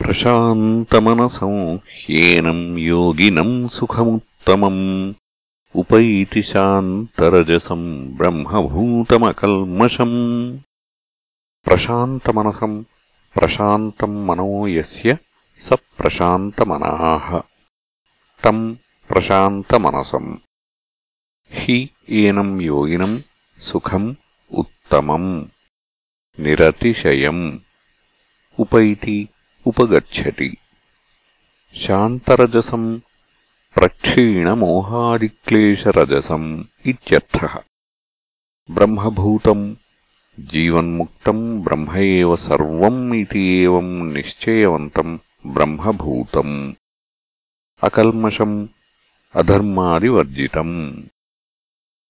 प्रशान्तमनसं ह्येनम् योगिनम् सुखमुत्तमम् उपैति शान्तरजसम् ब्रह्मभूतमकल्मषम् प्रशान्तमनसम् प्रशान्तम् मनो यस्य स प्रशान्तमनाः तम् प्रशान्तमनसम् हि एनम् योगिनम् सुखम् उत्तमम् निरतिशयम् उपैति ఉపగచ్చति శాంతరజసం ప్రక్షీణమోహాదిక్లేశరజసం ఇత్యర్థः. బ్రహ్మభూతం జీవన్ముక్తం బ్రహ్మ సర్వం ఇది ఏవం నిశ్చయవంతం బ్రహ్మభూతం. అకల్మషం అధర్మాదివర్జితం.